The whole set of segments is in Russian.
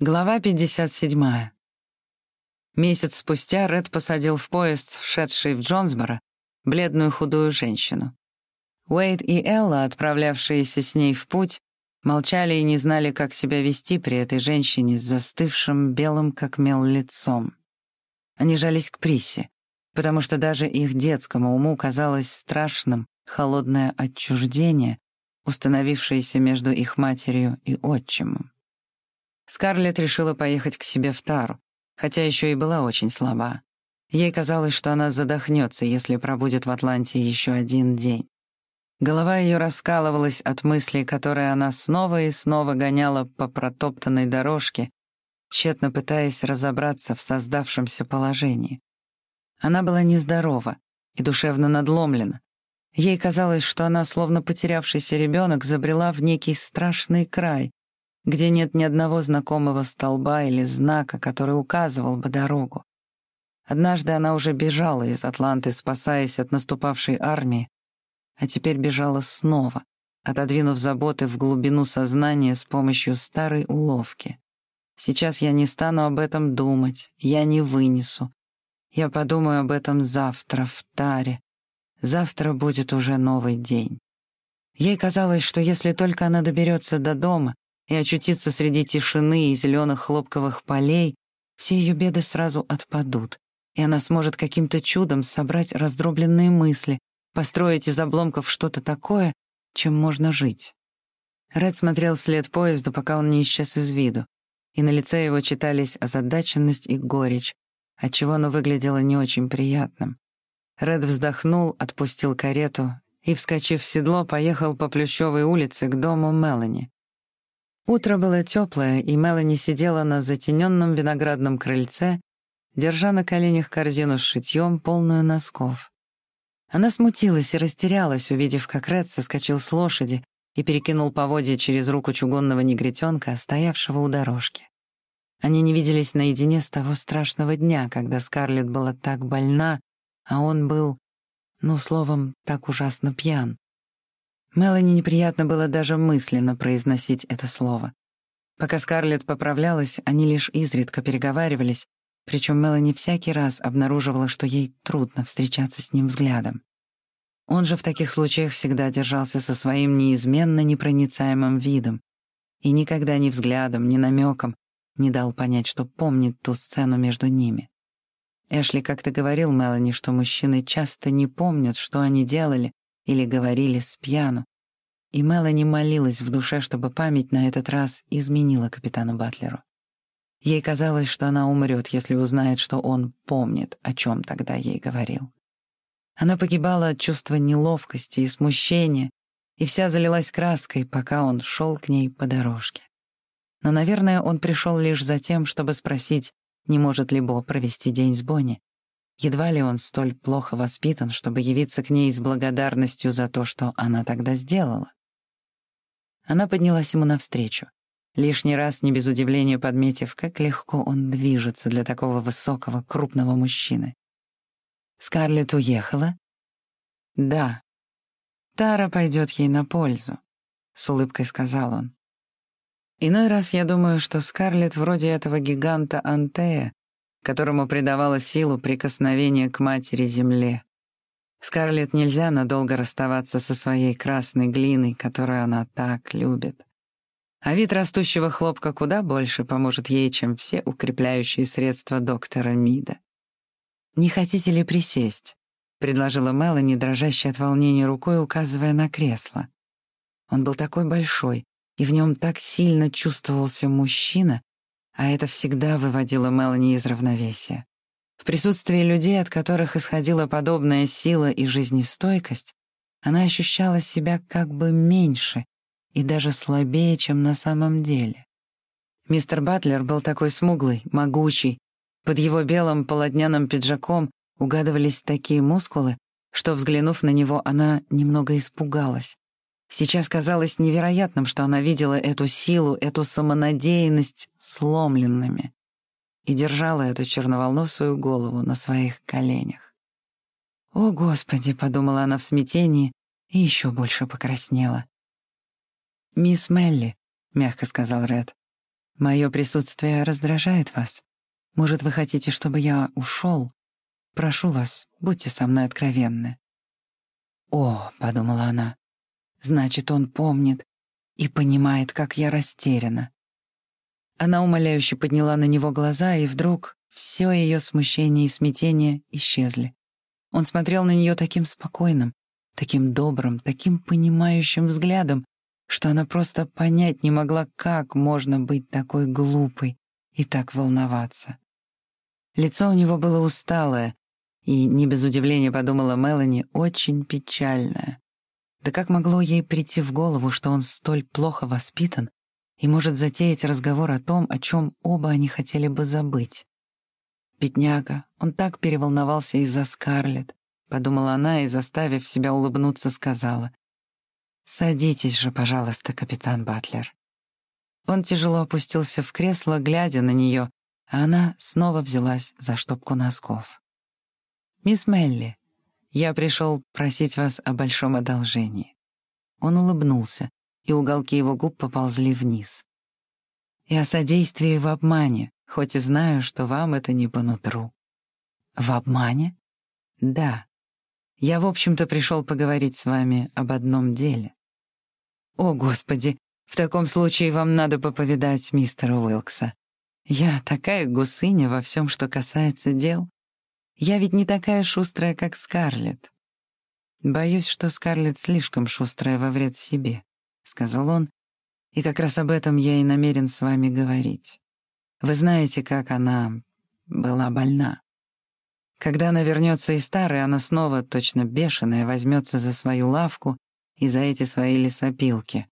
Глава 57. Месяц спустя Ред посадил в поезд, шедший в Джонсборо, бледную худую женщину. Уэйд и Элла, отправлявшиеся с ней в путь, молчали и не знали, как себя вести при этой женщине с застывшим белым как мел лицом. Они жались к Присе, потому что даже их детскому уму казалось страшным холодное отчуждение, установившееся между их матерью и отчимом. Скарлетт решила поехать к себе в Тару, хотя еще и была очень слаба. Ей казалось, что она задохнется, если пробудет в Атланте еще один день. Голова ее раскалывалась от мыслей, которые она снова и снова гоняла по протоптанной дорожке, тщетно пытаясь разобраться в создавшемся положении. Она была нездорова и душевно надломлена. Ей казалось, что она, словно потерявшийся ребенок, забрела в некий страшный край, где нет ни одного знакомого столба или знака, который указывал бы дорогу. Однажды она уже бежала из Атланты, спасаясь от наступавшей армии, а теперь бежала снова, отодвинув заботы в глубину сознания с помощью старой уловки. Сейчас я не стану об этом думать, я не вынесу. Я подумаю об этом завтра в Таре. Завтра будет уже новый день. Ей казалось, что если только она доберется до дома, и очутиться среди тишины и зеленых хлопковых полей, все ее беды сразу отпадут, и она сможет каким-то чудом собрать раздробленные мысли, построить из обломков что-то такое, чем можно жить. Ред смотрел вслед поезду, пока он не исчез из виду, и на лице его читались озадаченность и горечь, отчего оно выглядело не очень приятным. Ред вздохнул, отпустил карету и, вскочив в седло, поехал по Плющевой улице к дому Мелани. Утро было теплое, и Мелани сидела на затененном виноградном крыльце, держа на коленях корзину с шитьем, полную носков. Она смутилась и растерялась, увидев, как Ред соскочил с лошади и перекинул поводья через руку чугунного негритенка, стоявшего у дорожки. Они не виделись наедине с того страшного дня, когда Скарлетт была так больна, а он был, ну, словом, так ужасно пьян. Мелани неприятно было даже мысленно произносить это слово. Пока Скарлетт поправлялась, они лишь изредка переговаривались, причем Мелани всякий раз обнаруживала, что ей трудно встречаться с ним взглядом. Он же в таких случаях всегда держался со своим неизменно непроницаемым видом и никогда ни взглядом, ни намеком не дал понять, что помнит ту сцену между ними. Эшли как-то говорил Мелани, что мужчины часто не помнят, что они делали, или говорили с пьяну. И Мелани молилась в душе, чтобы память на этот раз изменила капитану Батлеру. Ей казалось, что она умрет, если узнает, что он помнит, о чем тогда ей говорил. Она погибала от чувства неловкости и смущения, и вся залилась краской, пока он шел к ней по дорожке. Но, наверное, он пришел лишь за тем, чтобы спросить, не может ли Бо провести день с Бонни. Едва ли он столь плохо воспитан, чтобы явиться к ней с благодарностью за то, что она тогда сделала. Она поднялась ему навстречу, лишний раз не без удивления подметив, как легко он движется для такого высокого, крупного мужчины. Скарлетт уехала? Да. Тара пойдет ей на пользу, — с улыбкой сказал он. Иной раз я думаю, что Скарлетт вроде этого гиганта Антея, которому придавало силу прикосновение к матери-земле. Скарлетт нельзя надолго расставаться со своей красной глиной, которую она так любит. А вид растущего хлопка куда больше поможет ей, чем все укрепляющие средства доктора Мида. «Не хотите ли присесть?» — предложила Мелани, дрожащая от волнения рукой, указывая на кресло. Он был такой большой, и в нем так сильно чувствовался мужчина, а это всегда выводило Мелани из равновесия. В присутствии людей, от которых исходила подобная сила и жизнестойкость, она ощущала себя как бы меньше и даже слабее, чем на самом деле. Мистер Батлер был такой смуглый, могучий. Под его белым полотняным пиджаком угадывались такие мускулы, что, взглянув на него, она немного испугалась. Сейчас казалось невероятным, что она видела эту силу, эту самонадеянность сломленными и держала эту черноволносую голову на своих коленях. «О, Господи!» — подумала она в смятении и еще больше покраснела. «Мисс Мелли», — мягко сказал Ред, Мое присутствие раздражает вас? Может, вы хотите, чтобы я ушел? Прошу вас, будьте со мной откровенны». «О», — подумала она, — «значит, он помнит и понимает, как я растеряна». Она умоляюще подняла на него глаза, и вдруг все ее смущение и смятение исчезли. Он смотрел на нее таким спокойным, таким добрым, таким понимающим взглядом, что она просто понять не могла, как можно быть такой глупой и так волноваться. Лицо у него было усталое, и, не без удивления подумала Мелани, очень печальное. Да как могло ей прийти в голову, что он столь плохо воспитан и может затеять разговор о том, о чем оба они хотели бы забыть? Бедняга, он так переволновался из-за Скарлетт, подумала она и, заставив себя улыбнуться, сказала. «Садитесь же, пожалуйста, капитан Батлер». Он тяжело опустился в кресло, глядя на нее, а она снова взялась за штопку носков. «Мисс Мелли, я пришел просить вас о большом одолжении». Он улыбнулся, и уголки его губ поползли вниз. «И о содействии в обмане, хоть и знаю, что вам это не по нутру». «В обмане?» «Да. Я, в общем-то, пришел поговорить с вами об одном деле». «О, Господи, в таком случае вам надо поповидать мистера Уилкса. Я такая гусыня во всем, что касается дел. Я ведь не такая шустрая, как Скарлетт. Боюсь, что Скарлетт слишком шустрая во вред себе, — сказал он, и как раз об этом я и намерен с вами говорить. Вы знаете, как она была больна. Когда она вернется из старой, она снова, точно бешеная, возьмется за свою лавку и за эти свои лесопилки.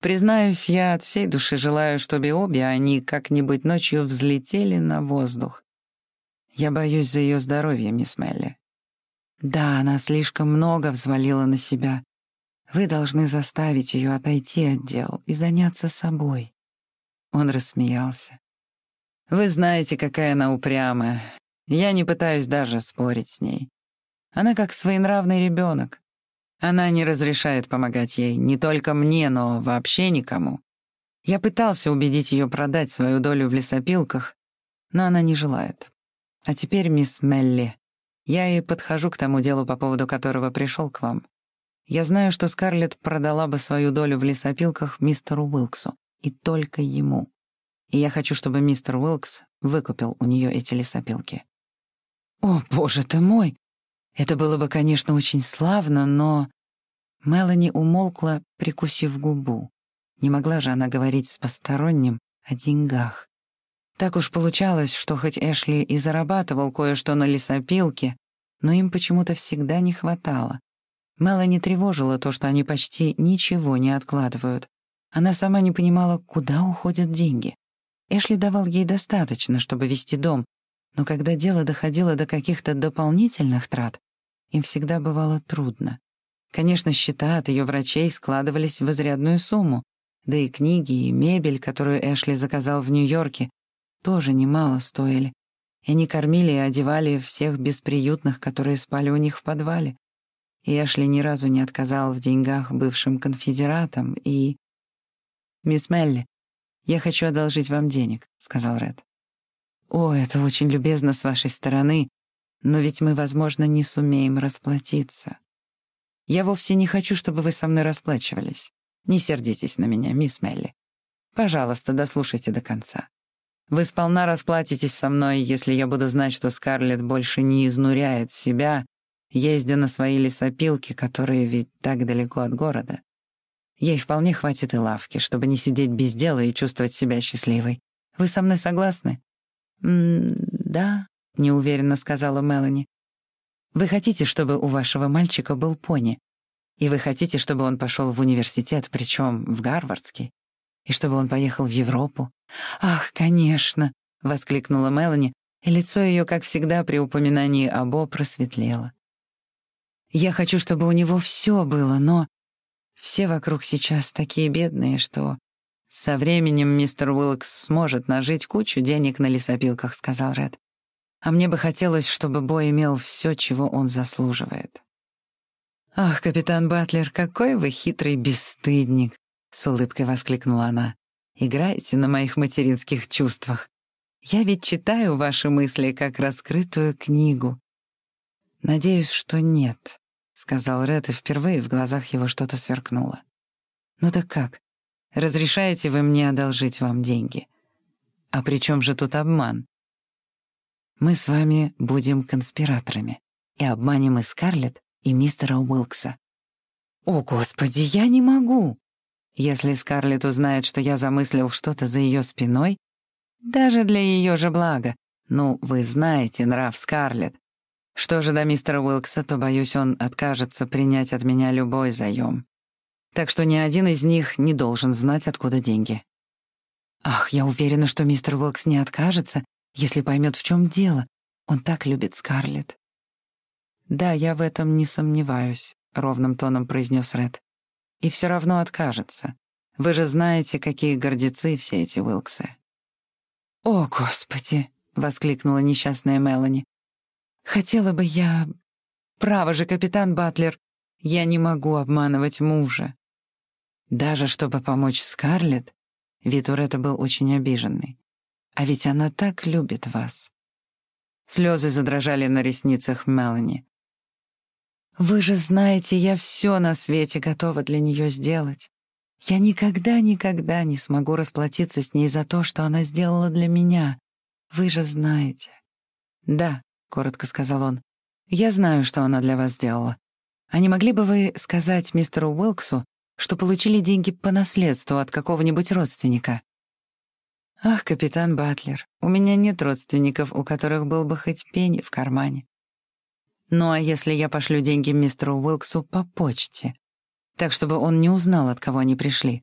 Признаюсь, я от всей души желаю, чтобы обе они как-нибудь ночью взлетели на воздух. Я боюсь за ее здоровье, мисс Мелли. Да, она слишком много взвалила на себя. Вы должны заставить ее отойти от дел и заняться собой. Он рассмеялся. Вы знаете, какая она упрямая. Я не пытаюсь даже спорить с ней. Она как своенравный ребенок. Она не разрешает помогать ей, не только мне, но вообще никому. Я пытался убедить ее продать свою долю в лесопилках, но она не желает. А теперь, мисс Мелли, я и подхожу к тому делу, по поводу которого пришел к вам. Я знаю, что Скарлетт продала бы свою долю в лесопилках мистеру Уилксу, и только ему. И я хочу, чтобы мистер Уилкс выкупил у нее эти лесопилки. О, боже ты мой! Это было бы, конечно, очень славно, но... Мелани умолкла, прикусив губу. Не могла же она говорить с посторонним о деньгах. Так уж получалось, что хоть Эшли и зарабатывал кое-что на лесопилке, но им почему-то всегда не хватало. Мелани тревожила то, что они почти ничего не откладывают. Она сама не понимала, куда уходят деньги. Эшли давал ей достаточно, чтобы вести дом, но когда дело доходило до каких-то дополнительных трат, им всегда бывало трудно. Конечно, счета от ее врачей складывались в изрядную сумму, да и книги, и мебель, которую Эшли заказал в Нью-Йорке, тоже немало стоили. И они кормили и одевали всех бесприютных, которые спали у них в подвале. И Эшли ни разу не отказал в деньгах бывшим конфедератам, и... «Мисс Мелли, я хочу одолжить вам денег», — сказал Ред. «О, это очень любезно с вашей стороны, но ведь мы, возможно, не сумеем расплатиться. Я вовсе не хочу, чтобы вы со мной расплачивались. Не сердитесь на меня, мисс Мелли. Пожалуйста, дослушайте до конца. Вы сполна расплатитесь со мной, если я буду знать, что Скарлетт больше не изнуряет себя, ездя на свои лесопилки, которые ведь так далеко от города. Ей вполне хватит и лавки, чтобы не сидеть без дела и чувствовать себя счастливой. Вы со мной согласны? «Да», — неуверенно сказала Мелани. «Вы хотите, чтобы у вашего мальчика был пони, и вы хотите, чтобы он пошел в университет, причем в Гарвардский, и чтобы он поехал в Европу?» «Ах, конечно!» — воскликнула Мелани, и лицо ее, как всегда, при упоминании Або просветлело. «Я хочу, чтобы у него все было, но все вокруг сейчас такие бедные, что «Со временем мистер Уилкс сможет нажить кучу денег на лесопилках», — сказал Ред. «А мне бы хотелось, чтобы Бой имел все, чего он заслуживает». «Ах, капитан Батлер, какой вы хитрый бесстыдник!» — с улыбкой воскликнула она. Играете на моих материнских чувствах. Я ведь читаю ваши мысли как раскрытую книгу. Надеюсь, что нет, — сказал Ред, и впервые в глазах его что-то сверкнуло. Ну так как? Разрешаете вы мне одолжить вам деньги? А при чем же тут обман? Мы с вами будем конспираторами и обманем и Скарлетт, и мистера Уилкса. О, Господи, я не могу! Если Скарлетт узнает, что я замыслил что-то за ее спиной, даже для ее же блага, ну, вы знаете нрав Скарлетт. Что же до мистера Уилкса, то, боюсь, он откажется принять от меня любой заем. Так что ни один из них не должен знать, откуда деньги. Ах, я уверена, что мистер Уилкс не откажется, если поймет, в чем дело. Он так любит Скарлетт. «Да, я в этом не сомневаюсь», — ровным тоном произнес Ред. «И все равно откажется. Вы же знаете, какие гордецы все эти Уилксы». «О, Господи!» — воскликнула несчастная Мелани. «Хотела бы я... Право же, капитан Батлер, я не могу обманывать мужа». Даже чтобы помочь Скарлетт, Ретта был очень обиженный. А ведь она так любит вас. Слезы задрожали на ресницах Мелани. «Вы же знаете, я все на свете готова для нее сделать. Я никогда-никогда не смогу расплатиться с ней за то, что она сделала для меня. Вы же знаете». «Да», — коротко сказал он, — «я знаю, что она для вас сделала. А не могли бы вы сказать мистеру Уилксу, что получили деньги по наследству от какого-нибудь родственника?» «Ах, капитан Батлер, у меня нет родственников, у которых был бы хоть пенни в кармане. Ну а если я пошлю деньги мистеру Уилксу по почте, так чтобы он не узнал, от кого они пришли?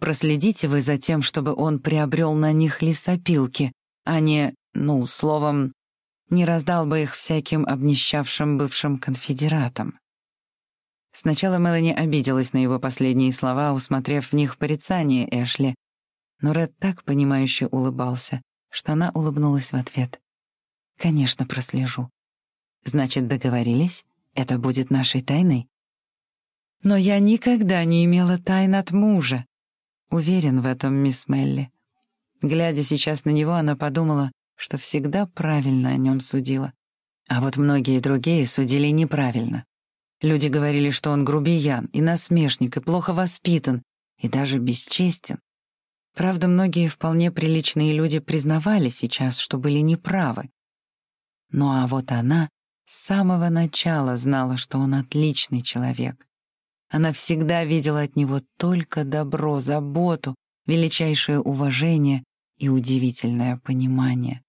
Проследите вы за тем, чтобы он приобрел на них лесопилки, а не, ну, словом, не раздал бы их всяким обнищавшим бывшим конфедератам. Сначала Мелани обиделась на его последние слова, усмотрев в них порицание Эшли, но Ред так понимающе улыбался, что она улыбнулась в ответ. «Конечно, прослежу. Значит, договорились? Это будет нашей тайной?» «Но я никогда не имела тайн от мужа», — уверен в этом мисс Мелли. Глядя сейчас на него, она подумала, что всегда правильно о нем судила. А вот многие другие судили неправильно. Люди говорили, что он грубиян и насмешник, и плохо воспитан, и даже бесчестен. Правда, многие вполне приличные люди признавали сейчас, что были неправы. Ну а вот она с самого начала знала, что он отличный человек. Она всегда видела от него только добро, заботу, величайшее уважение и удивительное понимание.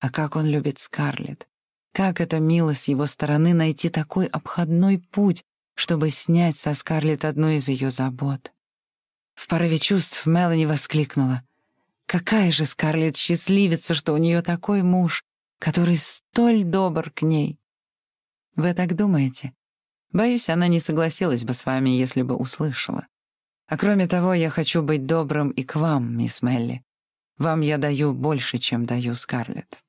А как он любит Скарлетт! Как это мило с его стороны найти такой обходной путь, чтобы снять со Скарлетт одну из ее забот. В порыве чувств Мелани воскликнула. «Какая же Скарлетт счастливица, что у нее такой муж, который столь добр к ней!» «Вы так думаете?» Боюсь, она не согласилась бы с вами, если бы услышала. А кроме того, я хочу быть добрым и к вам, мисс Мелли. Вам я даю больше, чем даю Скарлетт».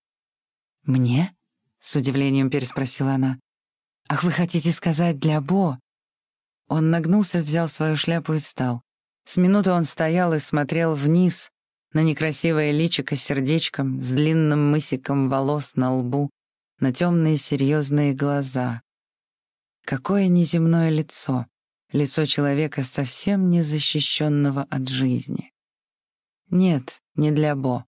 «Мне?» — с удивлением переспросила она. «Ах, вы хотите сказать для Бо?» Он нагнулся, взял свою шляпу и встал. С минуты он стоял и смотрел вниз на некрасивое личико сердечком с длинным мысиком волос на лбу, на темные серьезные глаза. Какое неземное лицо, лицо человека, совсем не защищенного от жизни. Нет, не для Бо.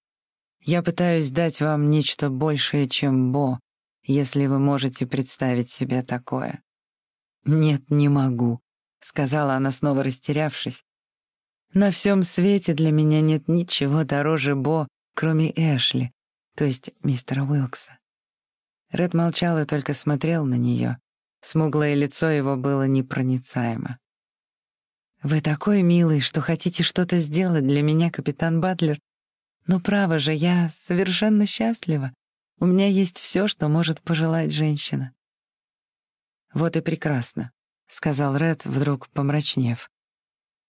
Я пытаюсь дать вам нечто большее, чем Бо, если вы можете представить себе такое. «Нет, не могу», — сказала она, снова растерявшись, на всем свете для меня нет ничего дороже Бо, кроме Эшли, то есть мистера Уилкса. Ред молчал и только смотрел на нее. Смуглое лицо его было непроницаемо. «Вы такой милый, что хотите что-то сделать для меня, капитан Батлер. Но право же, я совершенно счастлива. У меня есть все, что может пожелать женщина». «Вот и прекрасно», — сказал Ред, вдруг помрачнев.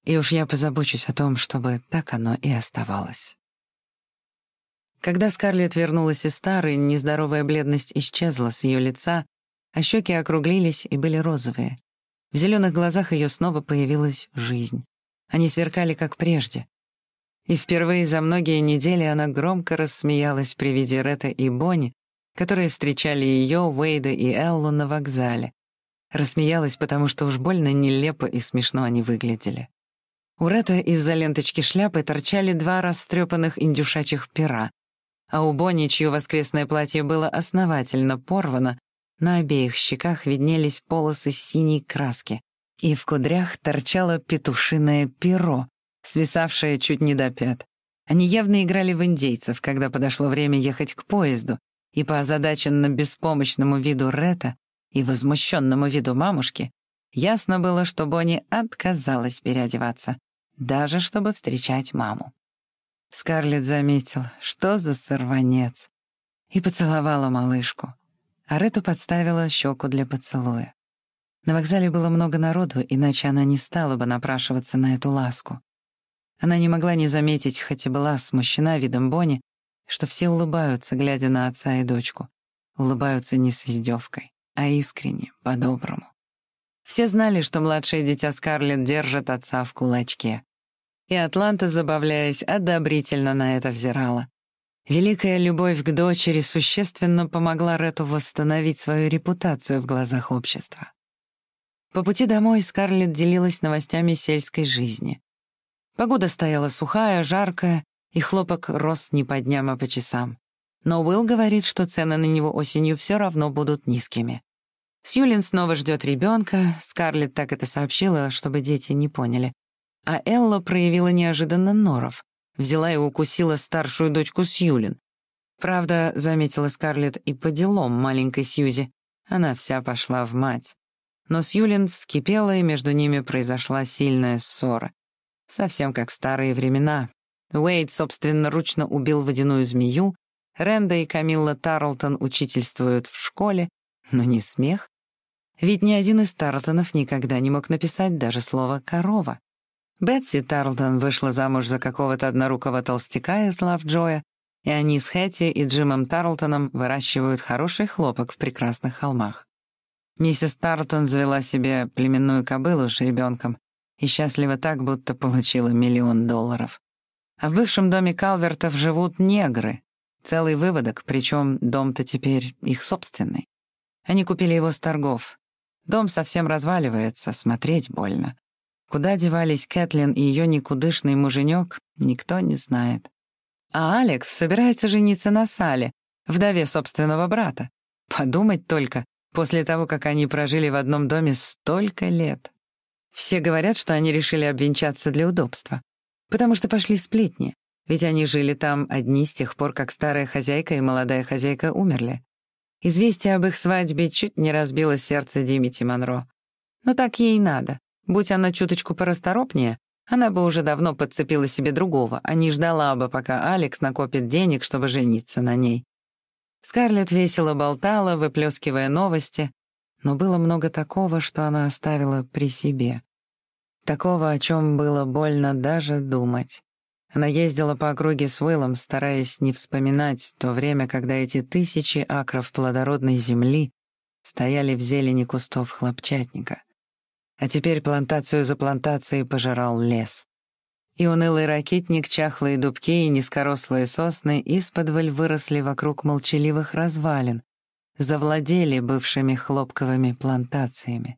И уж я позабочусь о том, чтобы так оно и оставалось. Когда Скарлетт вернулась из старой, нездоровая бледность исчезла с ее лица, а щеки округлились и были розовые. В зеленых глазах ее снова появилась жизнь. Они сверкали, как прежде. И впервые за многие недели она громко рассмеялась при виде Ретта и Бонни, которые встречали ее, Уэйда и Эллу на вокзале. Рассмеялась, потому что уж больно нелепо и смешно они выглядели. У Ретта из-за ленточки шляпы торчали два растрепанных индюшачьих пера, а у Бонни, чье воскресное платье было основательно порвано, на обеих щеках виднелись полосы синей краски, и в кудрях торчало петушиное перо, свисавшее чуть не до пят. Они явно играли в индейцев, когда подошло время ехать к поезду, и по озадаченно беспомощному виду Рета и возмущенному виду мамушки ясно было, что Бонни отказалась переодеваться, даже чтобы встречать маму. Скарлетт заметил, что за сорванец, и поцеловала малышку, а Рету подставила щеку для поцелуя. На вокзале было много народу, иначе она не стала бы напрашиваться на эту ласку. Она не могла не заметить, хоть и была смущена видом Бонни, что все улыбаются, глядя на отца и дочку. Улыбаются не с издевкой, а искренне, по-доброму. Все знали, что младшее дитя Скарлетт держит отца в кулачке. И Атланта, забавляясь, одобрительно на это взирала. Великая любовь к дочери существенно помогла Рету восстановить свою репутацию в глазах общества. По пути домой Скарлетт делилась новостями сельской жизни. Погода стояла сухая, жаркая, и хлопок рос не по дням, а по часам. Но Уилл говорит, что цены на него осенью все равно будут низкими. Сьюлин снова ждет ребенка, Скарлетт так это сообщила, чтобы дети не поняли. А Элла проявила неожиданно норов, взяла и укусила старшую дочку Сьюлин. Правда, заметила Скарлетт и по делам маленькой Сьюзи, она вся пошла в мать. Но Сьюлин вскипела, и между ними произошла сильная ссора. Совсем как в старые времена, Уэйд собственноручно убил водяную змею, Ренда и Камилла Тарлтон учительствуют в школе, но не смех. Ведь ни один из Тарлтонов никогда не мог написать даже слово «корова». Бетси Тарлтон вышла замуж за какого-то однорукого толстяка из Лавджоя, и они с Хэти и Джимом Тарлтоном выращивают хороший хлопок в прекрасных холмах. Миссис Тарлтон завела себе племенную кобылу с ребенком и счастлива так, будто получила миллион долларов. А в бывшем доме Калвертов живут негры. Целый выводок, причем дом-то теперь их собственный. Они купили его с торгов. Дом совсем разваливается, смотреть больно. Куда девались Кэтлин и ее никудышный муженек, никто не знает. А Алекс собирается жениться на Сале, вдове собственного брата. Подумать только, после того, как они прожили в одном доме столько лет. Все говорят, что они решили обвенчаться для удобства. Потому что пошли сплетни, ведь они жили там одни с тех пор, как старая хозяйка и молодая хозяйка умерли. Известие об их свадьбе чуть не разбило сердце Димити Монро. Но так ей надо. Будь она чуточку порасторопнее, она бы уже давно подцепила себе другого, а не ждала бы, пока Алекс накопит денег, чтобы жениться на ней. Скарлетт весело болтала, выплескивая новости, но было много такого, что она оставила при себе. Такого, о чем было больно даже думать. Она ездила по округе с Уиллом, стараясь не вспоминать то время, когда эти тысячи акров плодородной земли стояли в зелени кустов хлопчатника. А теперь плантацию за плантацией пожирал лес. И унылый ракитник, чахлые дубки и низкорослые сосны исподволь выросли вокруг молчаливых развалин, завладели бывшими хлопковыми плантациями.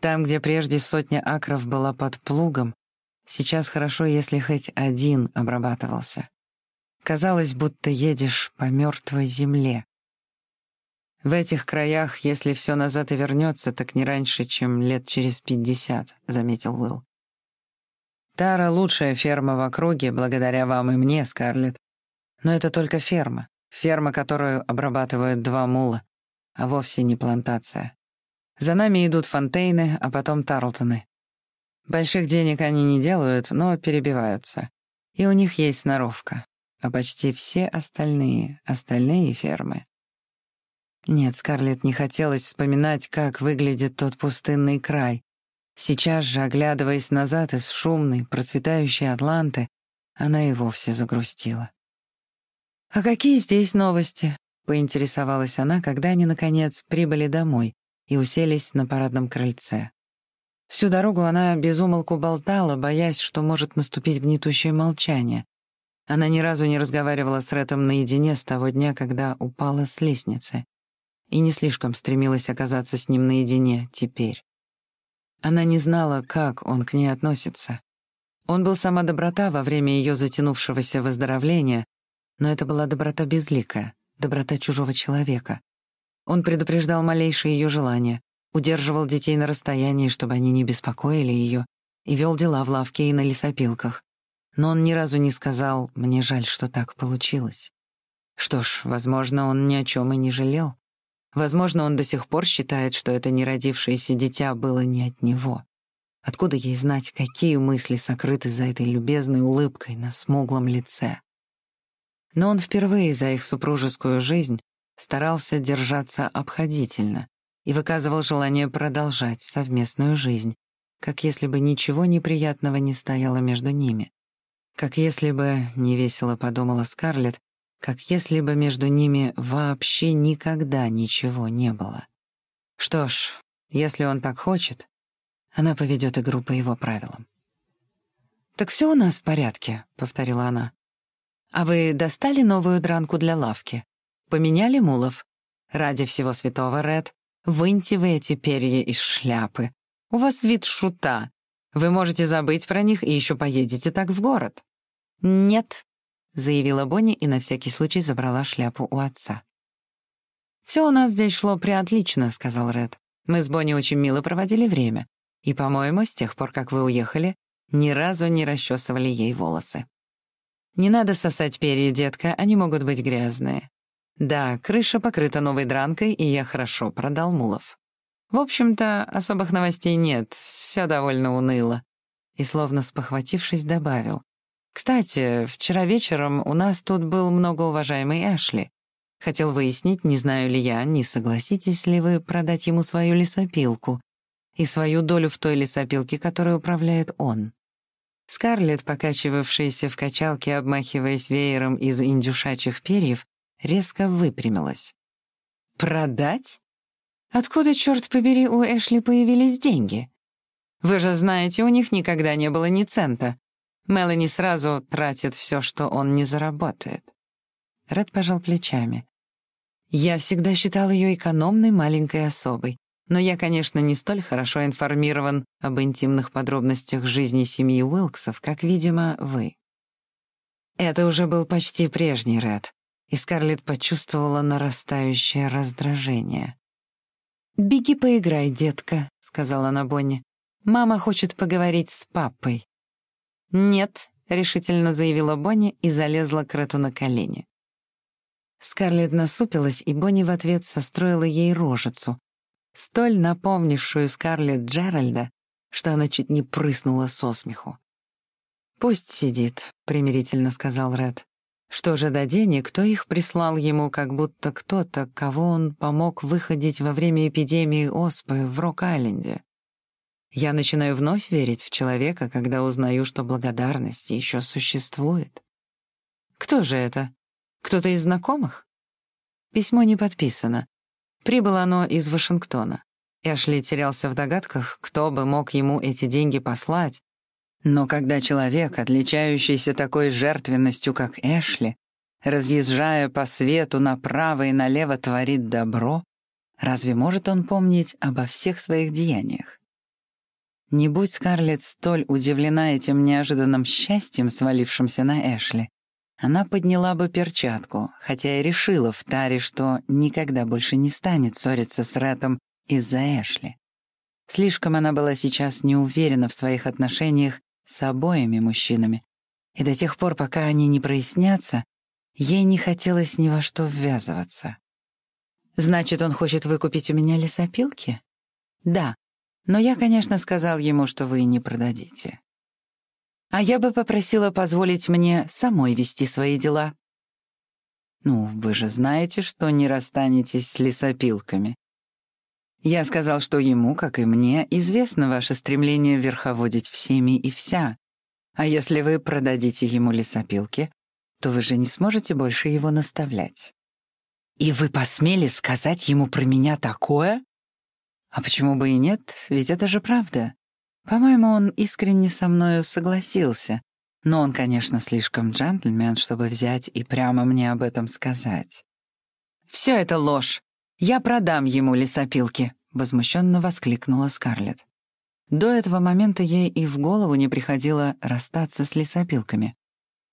Там, где прежде сотня акров была под плугом, сейчас хорошо, если хоть один обрабатывался. Казалось, будто едешь по мертвой земле. В этих краях, если все назад и вернется, так не раньше, чем лет через пятьдесят, — заметил Уилл. Тара — лучшая ферма в округе, благодаря вам и мне, Скарлетт. Но это только ферма. Ферма, которую обрабатывают два мула, а вовсе не плантация. За нами идут Фонтейны, а потом Тарлтоны. Больших денег они не делают, но перебиваются. И у них есть сноровка. А почти все остальные, остальные фермы. Нет, Скарлетт не хотелось вспоминать, как выглядит тот пустынный край. Сейчас же, оглядываясь назад из шумной, процветающей Атланты, она и вовсе загрустила. «А какие здесь новости?» — поинтересовалась она, когда они, наконец, прибыли домой, и уселись на парадном крыльце. Всю дорогу она безумолку болтала, боясь, что может наступить гнетущее молчание. Она ни разу не разговаривала с Рэтом наедине с того дня, когда упала с лестницы, и не слишком стремилась оказаться с ним наедине теперь. Она не знала, как он к ней относится. Он был сама доброта во время ее затянувшегося выздоровления, но это была доброта безликая, доброта чужого человека. Он предупреждал малейшие ее желания, удерживал детей на расстоянии, чтобы они не беспокоили ее, и вел дела в лавке и на лесопилках но он ни разу не сказал «мне жаль, что так получилось». Что ж, возможно, он ни о чем и не жалел. Возможно, он до сих пор считает, что это неродившееся дитя было не от него. Откуда ей знать, какие мысли сокрыты за этой любезной улыбкой на смуглом лице? Но он впервые за их супружескую жизнь старался держаться обходительно и выказывал желание продолжать совместную жизнь, как если бы ничего неприятного не стояло между ними. Как если бы, невесело подумала Скарлетт, как если бы между ними вообще никогда ничего не было. Что ж, если он так хочет, она поведет игру по его правилам. «Так все у нас в порядке», — повторила она. «А вы достали новую дранку для лавки? Поменяли мулов? Ради всего святого, Ред, выньте вы эти перья из шляпы. У вас вид шута. Вы можете забыть про них и еще поедете так в город». «Нет», — заявила Бонни и на всякий случай забрала шляпу у отца. «Все у нас здесь шло приотлично», — сказал Ред. «Мы с Бонни очень мило проводили время. И, по-моему, с тех пор, как вы уехали, ни разу не расчесывали ей волосы. Не надо сосать перья, детка, они могут быть грязные. Да, крыша покрыта новой дранкой, и я хорошо продал мулов. В общем-то, особых новостей нет, все довольно уныло. И, словно спохватившись, добавил. Кстати, вчера вечером у нас тут был многоуважаемый Эшли. Хотел выяснить, не знаю ли я, не согласитесь ли вы продать ему свою лесопилку и свою долю в той лесопилке, которой управляет он. Скарлетт, покачивавшаяся в качалке, обмахиваясь веером из индюшачьих перьев, резко выпрямилась. «Продать? Откуда, черт побери, у Эшли появились деньги? Вы же знаете, у них никогда не было ни цента. Мелани сразу тратит все, что он не заработает. Ред пожал плечами. Я всегда считал ее экономной маленькой особой, но я, конечно, не столь хорошо информирован об интимных подробностях жизни семьи Уилксов, как, видимо, вы. Это уже был почти прежний Ред, и Скарлетт почувствовала нарастающее раздражение. «Беги поиграй, детка», — сказала она Бонни. «Мама хочет поговорить с папой». «Нет», — решительно заявила Бонни и залезла к Рету на колени. Скарлетт насупилась, и Бонни в ответ состроила ей рожицу, столь напомнившую Скарлетт Джеральда, что она чуть не прыснула со смеху. «Пусть сидит», — примирительно сказал Ред. «Что же до денег, кто их прислал ему, как будто кто-то, кого он помог выходить во время эпидемии оспы в Рок-Айленде? Я начинаю вновь верить в человека, когда узнаю, что благодарность еще существует. Кто же это? Кто-то из знакомых? Письмо не подписано. Прибыло оно из Вашингтона. Эшли терялся в догадках, кто бы мог ему эти деньги послать. Но когда человек, отличающийся такой жертвенностью, как Эшли, разъезжая по свету направо и налево творит добро, разве может он помнить обо всех своих деяниях? Не будь Скарлетт столь удивлена этим неожиданным счастьем, свалившимся на Эшли, она подняла бы перчатку, хотя и решила в таре, что никогда больше не станет ссориться с Рэтом из-за Эшли. Слишком она была сейчас не уверена в своих отношениях с обоими мужчинами, и до тех пор, пока они не прояснятся, ей не хотелось ни во что ввязываться. «Значит, он хочет выкупить у меня лесопилки?» «Да», но я, конечно, сказал ему, что вы не продадите. А я бы попросила позволить мне самой вести свои дела. Ну, вы же знаете, что не расстанетесь с лесопилками. Я сказал, что ему, как и мне, известно ваше стремление верховодить всеми и вся. А если вы продадите ему лесопилки, то вы же не сможете больше его наставлять. И вы посмели сказать ему про меня такое? А почему бы и нет? Ведь это же правда. По-моему, он искренне со мною согласился, но он, конечно, слишком джентльмен, чтобы взять и прямо мне об этом сказать. «Все это ложь. Я продам ему лесопилки», — возмущенно воскликнула Скарлетт. До этого момента ей и в голову не приходило расстаться с лесопилками.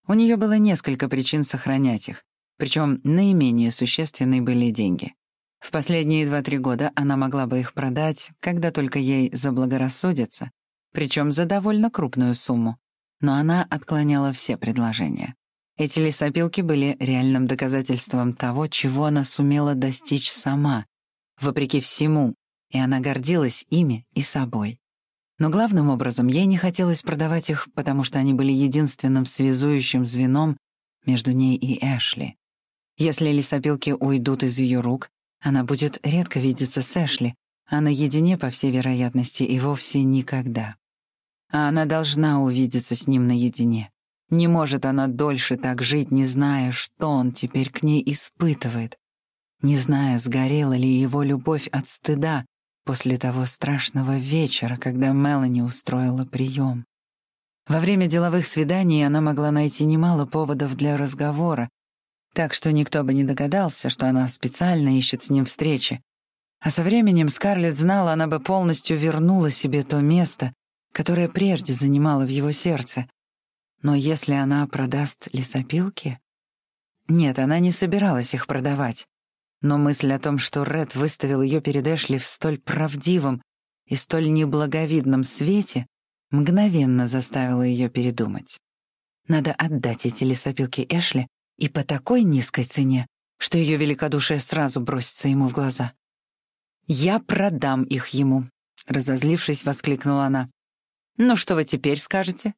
У нее было несколько причин сохранять их, причем наименее существенные были деньги. В последние два-три года она могла бы их продать, когда только ей заблагорассудится, причем за довольно крупную сумму, но она отклоняла все предложения. Эти лесопилки были реальным доказательством того, чего она сумела достичь сама, вопреки всему, и она гордилась ими и собой. Но главным образом ей не хотелось продавать их, потому что они были единственным связующим звеном между ней и Эшли. Если лесопилки уйдут из ее рук, она будет редко видеться с Эшли, а наедине, по всей вероятности, и вовсе никогда. А она должна увидеться с ним наедине. Не может она дольше так жить, не зная, что он теперь к ней испытывает, не зная, сгорела ли его любовь от стыда, после того страшного вечера, когда Мелани устроила прием. Во время деловых свиданий она могла найти немало поводов для разговора, так что никто бы не догадался, что она специально ищет с ним встречи. А со временем Скарлетт знала, она бы полностью вернула себе то место, которое прежде занимала в его сердце. Но если она продаст лесопилки... Нет, она не собиралась их продавать. Но мысль о том, что Ред выставил ее перед Эшли в столь правдивом и столь неблаговидном свете, мгновенно заставила ее передумать. Надо отдать эти лесопилки Эшли и по такой низкой цене, что ее великодушие сразу бросится ему в глаза. «Я продам их ему», — разозлившись, воскликнула она. «Ну что вы теперь скажете?»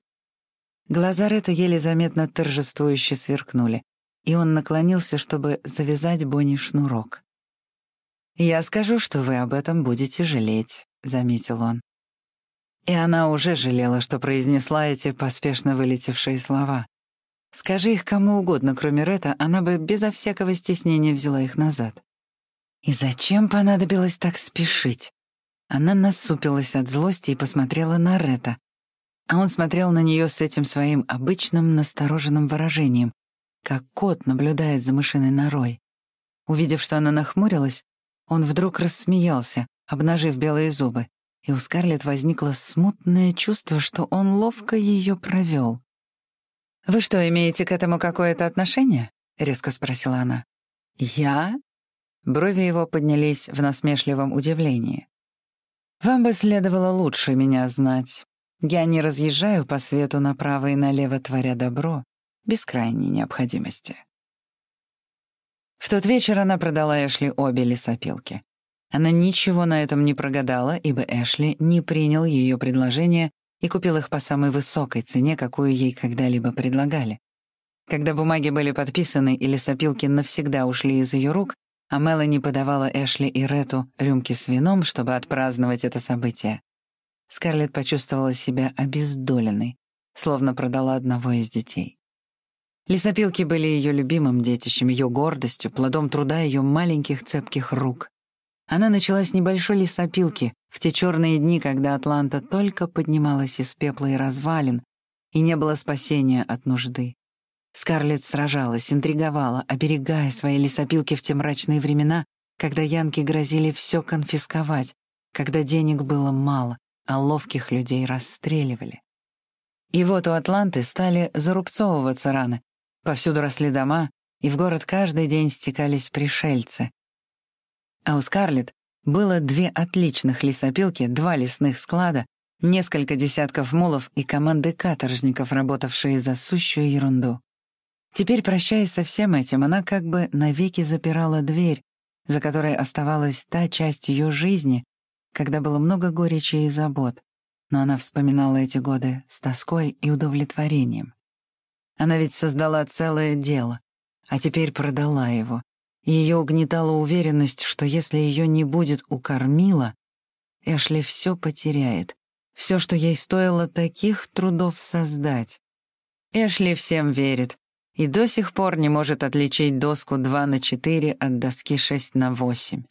Глаза Ретта еле заметно торжествующе сверкнули и он наклонился, чтобы завязать Бонни шнурок. «Я скажу, что вы об этом будете жалеть», — заметил он. И она уже жалела, что произнесла эти поспешно вылетевшие слова. Скажи их кому угодно, кроме Ретта, она бы безо всякого стеснения взяла их назад. И зачем понадобилось так спешить? Она насупилась от злости и посмотрела на Ретта. А он смотрел на нее с этим своим обычным настороженным выражением, как кот наблюдает за мышиной норой. Увидев, что она нахмурилась, он вдруг рассмеялся, обнажив белые зубы, и у Скарлетт возникло смутное чувство, что он ловко ее провел. «Вы что, имеете к этому какое-то отношение?» — резко спросила она. «Я?» Брови его поднялись в насмешливом удивлении. «Вам бы следовало лучше меня знать. Я не разъезжаю по свету направо и налево, творя добро без крайней необходимости. В тот вечер она продала Эшли обе лесопилки. Она ничего на этом не прогадала, ибо Эшли не принял ее предложение и купил их по самой высокой цене, какую ей когда-либо предлагали. Когда бумаги были подписаны и лесопилки навсегда ушли из ее рук, а Мелани подавала Эшли и Рету рюмки с вином, чтобы отпраздновать это событие, Скарлетт почувствовала себя обездоленной, словно продала одного из детей. Лесопилки были ее любимым детищем, ее гордостью, плодом труда ее маленьких цепких рук. Она начала с небольшой лесопилки в те черные дни, когда Атланта только поднималась из пепла и развалин, и не было спасения от нужды. Скарлетт сражалась, интриговала, оберегая свои лесопилки в те мрачные времена, когда янки грозили все конфисковать, когда денег было мало, а ловких людей расстреливали. И вот у Атланты стали зарубцовываться раны, Повсюду росли дома, и в город каждый день стекались пришельцы. А у Скарлетт было две отличных лесопилки, два лесных склада, несколько десятков мулов и команды каторжников, работавшие за сущую ерунду. Теперь, прощаясь со всем этим, она как бы навеки запирала дверь, за которой оставалась та часть ее жизни, когда было много горечи и забот, но она вспоминала эти годы с тоской и удовлетворением. Она ведь создала целое дело, а теперь продала его. Ее угнетала уверенность, что если ее не будет у кормила, Эшли все потеряет. Все, что ей стоило таких трудов создать. Эшли всем верит и до сих пор не может отличить доску 2 на 4 от доски 6 на 8.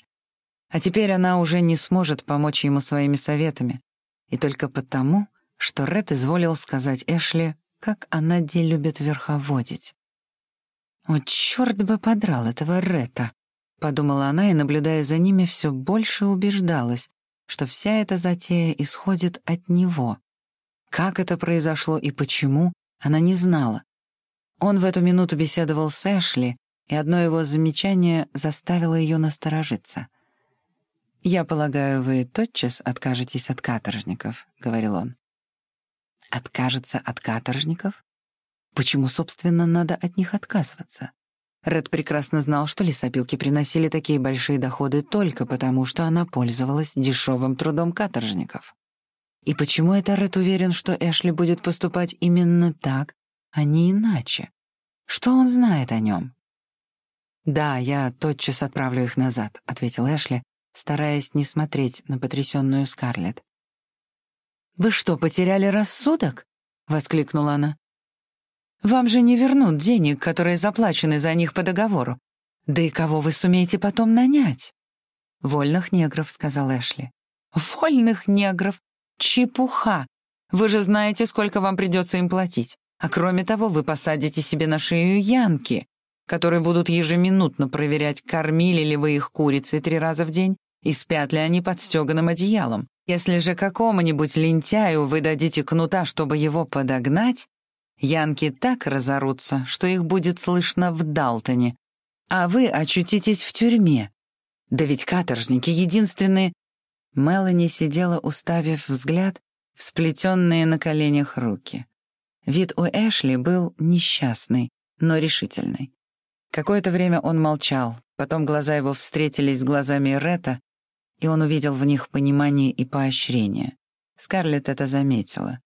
А теперь она уже не сможет помочь ему своими советами. И только потому, что Ред изволил сказать Эшли, как она де любит верховодить. «О, черт бы подрал этого Ретта!» — подумала она и, наблюдая за ними, все больше убеждалась, что вся эта затея исходит от него. Как это произошло и почему, она не знала. Он в эту минуту беседовал с Эшли, и одно его замечание заставило ее насторожиться. «Я полагаю, вы тотчас откажетесь от каторжников», — говорил он. «Откажется от каторжников? Почему, собственно, надо от них отказываться?» Ред прекрасно знал, что лесопилки приносили такие большие доходы только потому, что она пользовалась дешевым трудом каторжников. И почему это Ред уверен, что Эшли будет поступать именно так, а не иначе? Что он знает о нем? «Да, я тотчас отправлю их назад», — ответил Эшли, стараясь не смотреть на потрясенную Скарлетт. «Вы что, потеряли рассудок?» — воскликнула она. «Вам же не вернут денег, которые заплачены за них по договору. Да и кого вы сумеете потом нанять?» «Вольных негров», — сказал Эшли. «Вольных негров? Чепуха! Вы же знаете, сколько вам придется им платить. А кроме того, вы посадите себе на шею янки, которые будут ежеминутно проверять, кормили ли вы их курицей три раза в день и спят ли они под стеганым одеялом. Если же какому-нибудь лентяю вы дадите кнута, чтобы его подогнать, янки так разорутся, что их будет слышно в Далтоне, а вы очутитесь в тюрьме. Да ведь каторжники единственные... Мелани сидела, уставив взгляд в сплетенные на коленях руки. Вид у Эшли был несчастный, но решительный. Какое-то время он молчал, потом глаза его встретились с глазами Ретта, и он увидел в них понимание и поощрение. Скарлетт это заметила.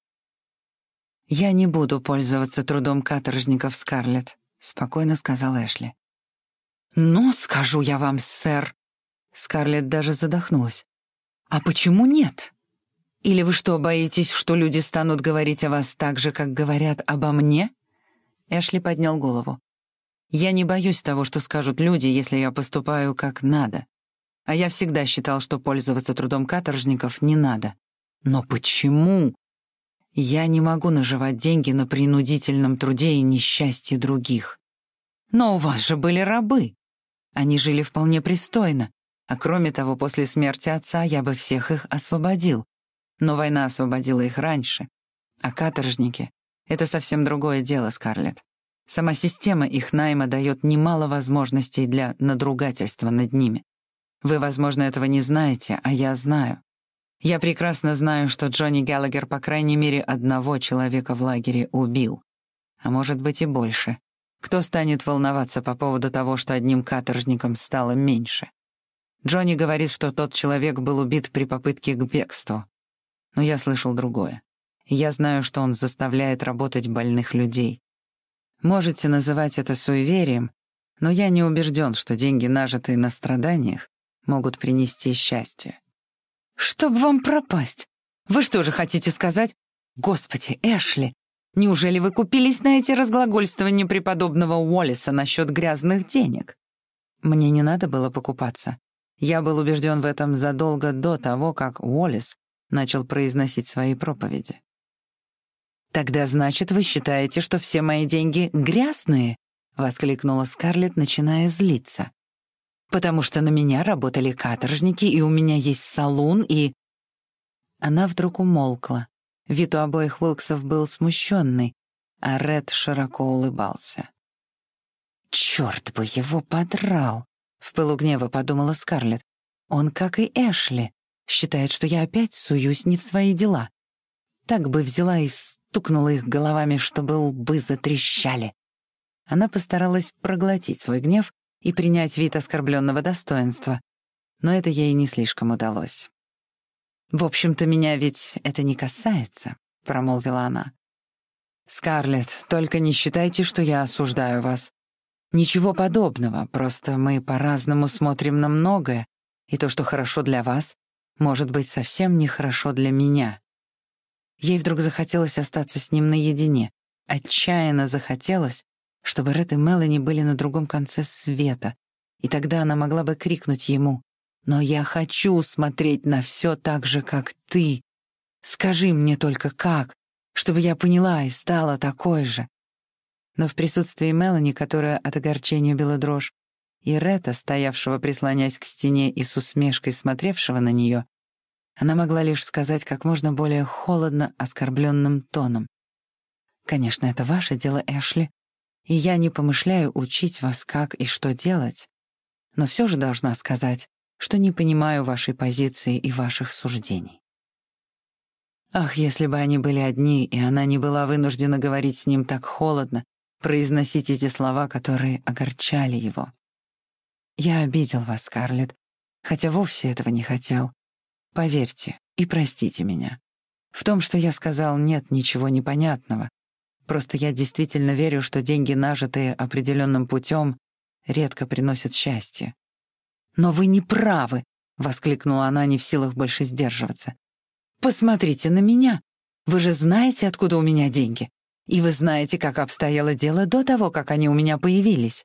«Я не буду пользоваться трудом каторжников, Скарлетт», — спокойно сказал Эшли. «Ну, скажу я вам, сэр». Скарлетт даже задохнулась. «А почему нет?» Или вы что, боитесь, что люди станут говорить о вас так же, как говорят обо мне?» Эшли поднял голову. «Я не боюсь того, что скажут люди, если я поступаю как надо. А я всегда считал, что пользоваться трудом каторжников не надо. Но почему? Я не могу наживать деньги на принудительном труде и несчастье других. Но у вас же были рабы. Они жили вполне пристойно. А кроме того, после смерти отца я бы всех их освободил. Но война освободила их раньше. А каторжники — это совсем другое дело, Скарлетт. Сама система их найма дает немало возможностей для надругательства над ними. Вы, возможно, этого не знаете, а я знаю. Я прекрасно знаю, что Джонни Геллагер по крайней мере одного человека в лагере убил. А может быть и больше. Кто станет волноваться по поводу того, что одним каторжником стало меньше? Джонни говорит, что тот человек был убит при попытке к бегству. Но я слышал другое. я знаю, что он заставляет работать больных людей. Можете называть это суеверием, но я не убежден, что деньги, нажитые на страданиях, могут принести счастье. «Чтоб вам пропасть! Вы что же хотите сказать? Господи, Эшли, неужели вы купились на эти разглагольствования преподобного Уоллиса насчет грязных денег?» Мне не надо было покупаться. Я был убежден в этом задолго до того, как Уоллес начал произносить свои проповеди. «Тогда, значит, вы считаете, что все мои деньги грязные?» — воскликнула Скарлетт, начиная злиться. «Потому что на меня работали каторжники, и у меня есть салун, и...» Она вдруг умолкла. Вид у обоих Уилксов был смущенный, а Ред широко улыбался. «Черт бы его подрал!» — в пылу гнева подумала Скарлетт. «Он, как и Эшли, Считает, что я опять суюсь не в свои дела. Так бы взяла и стукнула их головами, чтобы лбы затрещали. Она постаралась проглотить свой гнев и принять вид оскорбленного достоинства, но это ей не слишком удалось. «В общем-то, меня ведь это не касается», — промолвила она. «Скарлетт, только не считайте, что я осуждаю вас. Ничего подобного, просто мы по-разному смотрим на многое, и то, что хорошо для вас, может быть совсем нехорошо для меня. Ей вдруг захотелось остаться с ним наедине. Отчаянно захотелось, чтобы Ред и Мелани были на другом конце света, и тогда она могла бы крикнуть ему «Но я хочу смотреть на все так же, как ты». Скажи мне только как, чтобы я поняла и стала такой же». Но в присутствии Мелани, которая от огорчения била дрожь, и Ретта, стоявшего прислонясь к стене и с усмешкой смотревшего на нее, она могла лишь сказать как можно более холодно, оскорбленным тоном. «Конечно, это ваше дело, Эшли, и я не помышляю учить вас, как и что делать, но все же должна сказать, что не понимаю вашей позиции и ваших суждений». Ах, если бы они были одни, и она не была вынуждена говорить с ним так холодно, произносить эти слова, которые огорчали его. «Я обидел вас, Скарлетт, хотя вовсе этого не хотел. Поверьте и простите меня. В том, что я сказал, нет ничего непонятного. Просто я действительно верю, что деньги, нажитые определенным путем, редко приносят счастье. «Но вы не правы!» — воскликнула она, не в силах больше сдерживаться. «Посмотрите на меня! Вы же знаете, откуда у меня деньги. И вы знаете, как обстояло дело до того, как они у меня появились.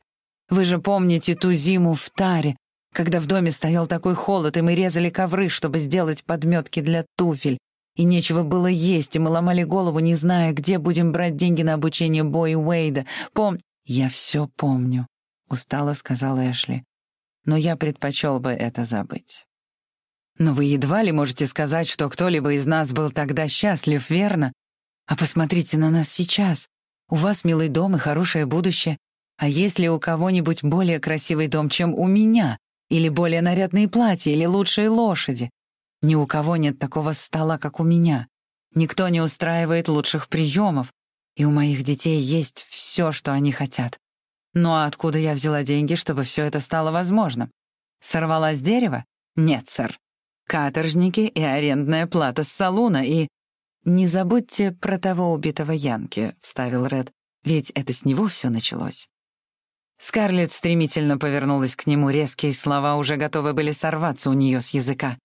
Вы же помните ту зиму в Таре, когда в доме стоял такой холод, и мы резали ковры, чтобы сделать подметки для туфель, и нечего было есть, и мы ломали голову, не зная, где будем брать деньги на обучение Бои Уэйда. Пом... «Я все помню», — устало сказал Эшли. «Но я предпочел бы это забыть». «Но вы едва ли можете сказать, что кто-либо из нас был тогда счастлив, верно? А посмотрите на нас сейчас. У вас милый дом и хорошее будущее. А есть ли у кого-нибудь более красивый дом, чем у меня? Или более нарядные платья, или лучшие лошади. Ни у кого нет такого стола, как у меня. Никто не устраивает лучших приемов. И у моих детей есть все, что они хотят. Ну а откуда я взяла деньги, чтобы все это стало возможным? Сорвала с дерева? Нет, сэр. Каторжники и арендная плата с салуна и... «Не забудьте про того убитого Янки», — вставил Ред, «ведь это с него все началось». Скарлетт стремительно повернулась к нему, резкие слова уже готовы были сорваться у нее с языка.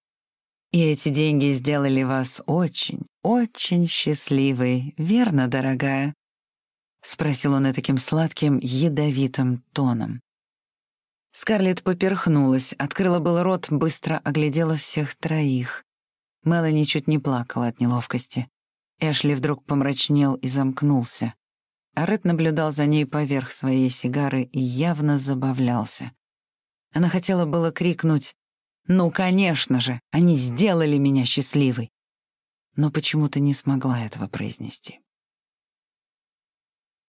«И эти деньги сделали вас очень, очень счастливой, верно, дорогая?» — спросил он таким сладким, ядовитым тоном. Скарлетт поперхнулась, открыла был рот, быстро оглядела всех троих. Мелани чуть не плакала от неловкости. Эшли вдруг помрачнел и замкнулся. А Ред наблюдал за ней поверх своей сигары и явно забавлялся. Она хотела было крикнуть «Ну, конечно же, они сделали меня счастливой!» но почему-то не смогла этого произнести.